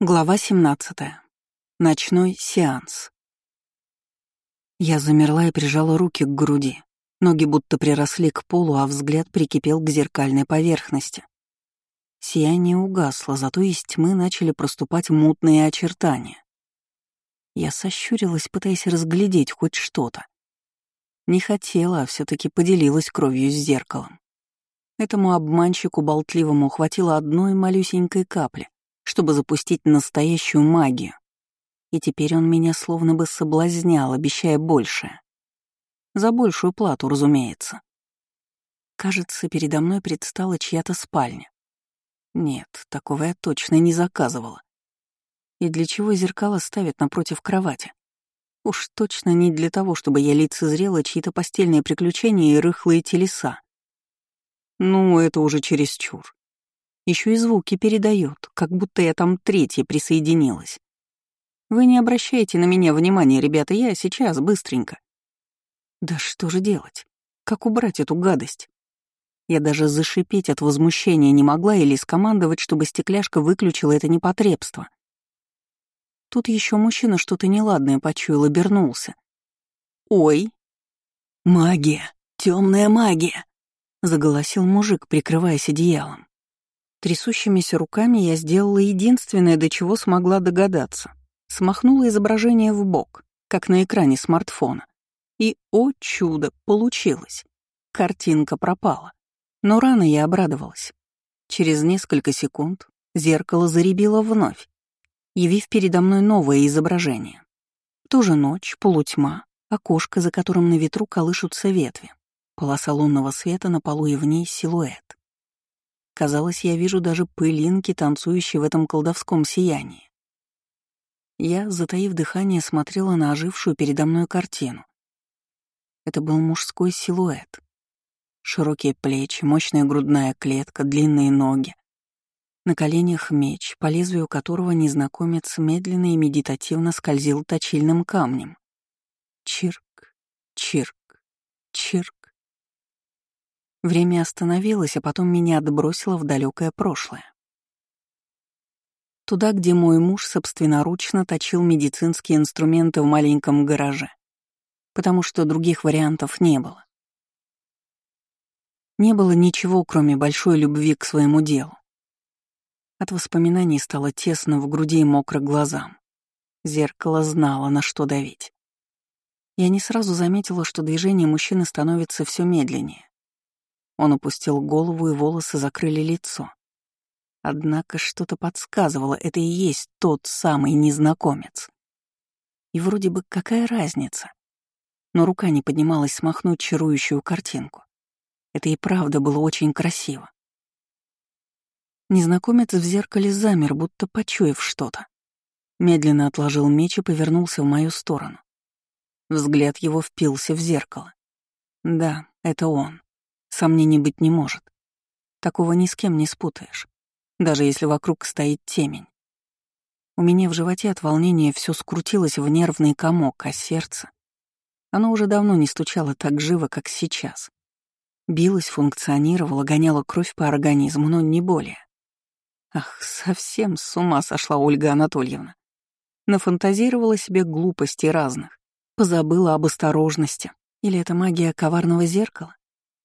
Глава 17. Ночной сеанс. Я замерла и прижала руки к груди. Ноги будто приросли к полу, а взгляд прикипел к зеркальной поверхности. Сияние угасло, зато из тьмы начали проступать мутные очертания. Я сощурилась, пытаясь разглядеть хоть что-то. Не хотела, а все таки поделилась кровью с зеркалом. Этому обманщику болтливому хватило одной малюсенькой капли чтобы запустить настоящую магию. И теперь он меня словно бы соблазнял, обещая большее. За большую плату, разумеется. Кажется, передо мной предстала чья-то спальня. Нет, такого я точно не заказывала. И для чего зеркало ставят напротив кровати? Уж точно не для того, чтобы я лицезрела чьи-то постельные приключения и рыхлые телеса. Ну, это уже чересчур. Еще и звуки передает, как будто я там третья присоединилась. Вы не обращайте на меня внимания, ребята, я сейчас, быстренько. Да что же делать? Как убрать эту гадость? Я даже зашипеть от возмущения не могла или скомандовать, чтобы стекляшка выключила это непотребство. Тут еще мужчина что-то неладное почуял, обернулся. «Ой!» «Магия! темная магия!» — заголосил мужик, прикрываясь одеялом. Трясущимися руками я сделала единственное, до чего смогла догадаться. Смахнула изображение в бок, как на экране смартфона. И, о чудо, получилось. Картинка пропала. Но рано я обрадовалась. Через несколько секунд зеркало заребило вновь, явив передо мной новое изображение. Ту же ночь, полутьма, окошко, за которым на ветру колышутся ветви, полоса лунного света на полу и в ней силуэт. Казалось, я вижу даже пылинки, танцующие в этом колдовском сиянии. Я, затаив дыхание, смотрела на ожившую передо мной картину. Это был мужской силуэт. Широкие плечи, мощная грудная клетка, длинные ноги. На коленях меч, по лезвию которого незнакомец медленно и медитативно скользил точильным камнем. Чирк, чирк, чирк. Время остановилось, а потом меня отбросило в далекое прошлое. Туда, где мой муж собственноручно точил медицинские инструменты в маленьком гараже, потому что других вариантов не было. Не было ничего, кроме большой любви к своему делу. От воспоминаний стало тесно в груди и мокро глазам. Зеркало знало, на что давить. Я не сразу заметила, что движение мужчины становится все медленнее. Он упустил голову, и волосы закрыли лицо. Однако что-то подсказывало, это и есть тот самый незнакомец. И вроде бы какая разница? Но рука не поднималась смахнуть чарующую картинку. Это и правда было очень красиво. Незнакомец в зеркале замер, будто почуяв что-то. Медленно отложил меч и повернулся в мою сторону. Взгляд его впился в зеркало. Да, это он. Сомнений быть не может. Такого ни с кем не спутаешь, даже если вокруг стоит темень. У меня в животе от волнения все скрутилось в нервный комок, а сердце... Оно уже давно не стучало так живо, как сейчас. Билось, функционировало, гоняло кровь по организму, но не более. Ах, совсем с ума сошла Ольга Анатольевна. Нафантазировала себе глупостей разных. Позабыла об осторожности. Или это магия коварного зеркала?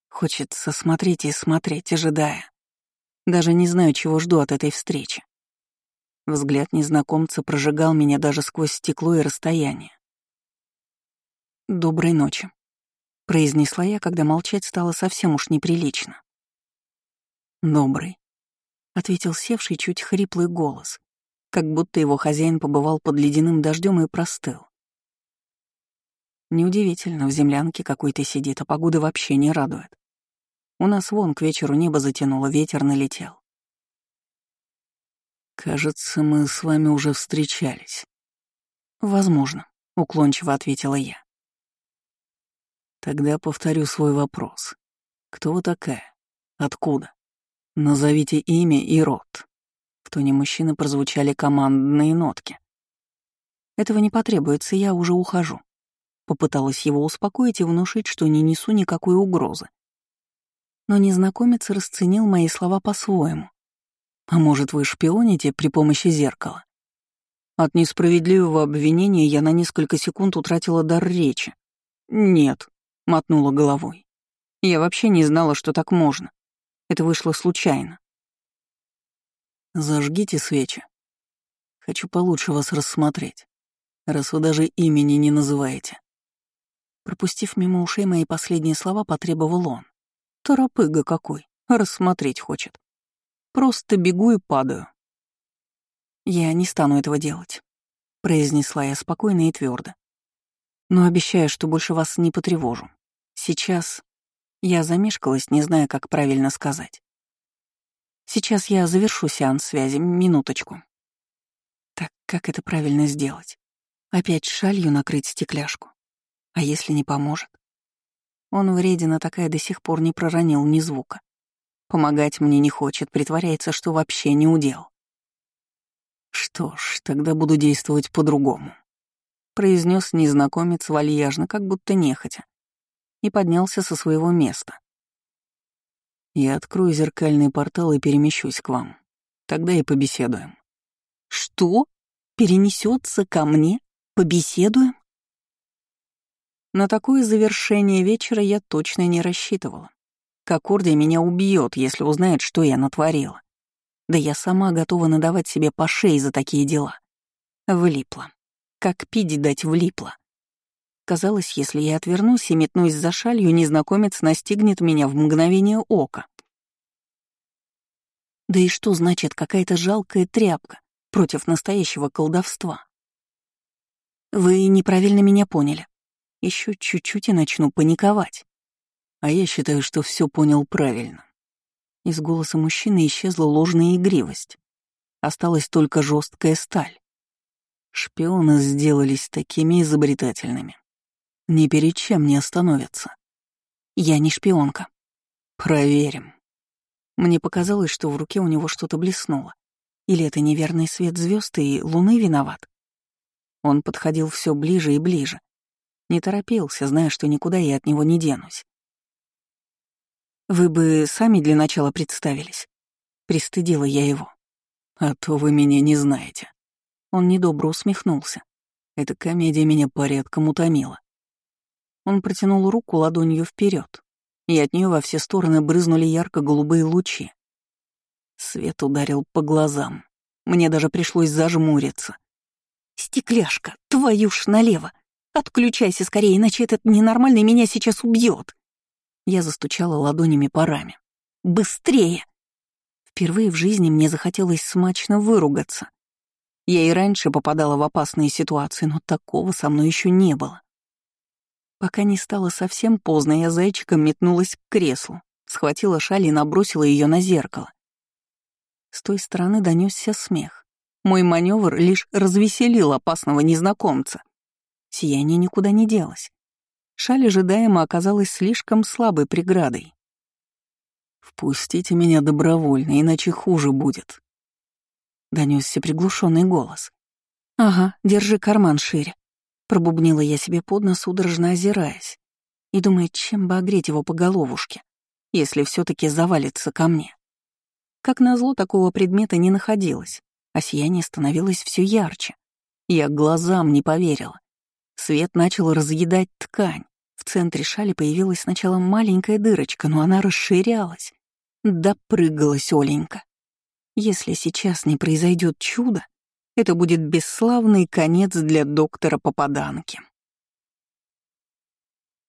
Хочется смотреть и смотреть, ожидая. Даже не знаю, чего жду от этой встречи. Взгляд незнакомца прожигал меня даже сквозь стекло и расстояние. «Доброй ночи», — произнесла я, когда молчать стало совсем уж неприлично. «Добрый», — ответил севший чуть хриплый голос, как будто его хозяин побывал под ледяным дождем и простыл. Неудивительно, в землянке какой-то сидит, а погода вообще не радует. У нас вон к вечеру небо затянуло, ветер налетел. «Кажется, мы с вами уже встречались». «Возможно», — уклончиво ответила я. «Тогда повторю свой вопрос. Кто вы такая? Откуда? Назовите имя и род». В тоне мужчины прозвучали командные нотки. «Этого не потребуется, я уже ухожу». Попыталась его успокоить и внушить, что не несу никакой угрозы. Но незнакомец расценил мои слова по-своему. «А может, вы шпионите при помощи зеркала?» От несправедливого обвинения я на несколько секунд утратила дар речи. «Нет», — мотнула головой. «Я вообще не знала, что так можно. Это вышло случайно». «Зажгите свечи. Хочу получше вас рассмотреть, раз вы даже имени не называете». Пропустив мимо ушей мои последние слова, потребовал он. Торопыга какой, рассмотреть хочет. Просто бегу и падаю. «Я не стану этого делать», — произнесла я спокойно и твердо. «Но обещаю, что больше вас не потревожу. Сейчас я замешкалась, не зная, как правильно сказать. Сейчас я завершу сеанс связи, минуточку. Так как это правильно сделать? Опять шалью накрыть стекляшку? А если не поможет? Он вредина такая до сих пор не проронил ни звука. Помогать мне не хочет, притворяется, что вообще не удел. «Что ж, тогда буду действовать по-другому», — произнес незнакомец вальяжно, как будто нехотя, и поднялся со своего места. «Я открою зеркальный портал и перемещусь к вам. Тогда и побеседуем». «Что? Перенесется ко мне? Побеседуем?» На такое завершение вечера я точно не рассчитывала. Кокордия меня убьет, если узнает, что я натворила. Да я сама готова надавать себе по шее за такие дела. Влипла. Как пиди дать влипла. Казалось, если я отвернусь и метнусь за шалью, незнакомец настигнет меня в мгновение ока. Да и что значит какая-то жалкая тряпка против настоящего колдовства? Вы неправильно меня поняли. Еще чуть-чуть и начну паниковать. А я считаю, что все понял правильно. Из голоса мужчины исчезла ложная игривость. Осталась только жесткая сталь. Шпионы сделались такими изобретательными. Ни перед чем не остановятся. Я не шпионка. Проверим. Мне показалось, что в руке у него что-то блеснуло. Или это неверный свет звезд и луны виноват? Он подходил все ближе и ближе. Не торопился, зная, что никуда я от него не денусь. Вы бы сами для начала представились. Пристыдила я его. А то вы меня не знаете. Он недобро усмехнулся. Эта комедия меня порядком утомила. Он протянул руку ладонью вперед, и от нее во все стороны брызнули ярко-голубые лучи. Свет ударил по глазам. Мне даже пришлось зажмуриться. «Стекляшка, твою ж налево! Отключайся скорее, иначе этот ненормальный меня сейчас убьет!» Я застучала ладонями по раме. «Быстрее!» Впервые в жизни мне захотелось смачно выругаться. Я и раньше попадала в опасные ситуации, но такого со мной еще не было. Пока не стало совсем поздно, я зайчиком метнулась к креслу, схватила шаль и набросила ее на зеркало. С той стороны донесся смех. Мой маневр лишь развеселил опасного незнакомца. Сияние никуда не делось. Шаль ожидаемо оказалась слишком слабой преградой. «Впустите меня добровольно, иначе хуже будет», — донесся приглушенный голос. «Ага, держи карман шире», — пробубнила я себе под нос, судорожно озираясь, и думая, чем бы огреть его по головушке, если все таки завалится ко мне. Как назло, такого предмета не находилось, а сияние становилось все ярче. Я глазам не поверила. Свет начал разъедать ткань, в центре шали появилась сначала маленькая дырочка, но она расширялась. Допрыгалась Оленька. Если сейчас не произойдет чудо, это будет бесславный конец для доктора Попаданки.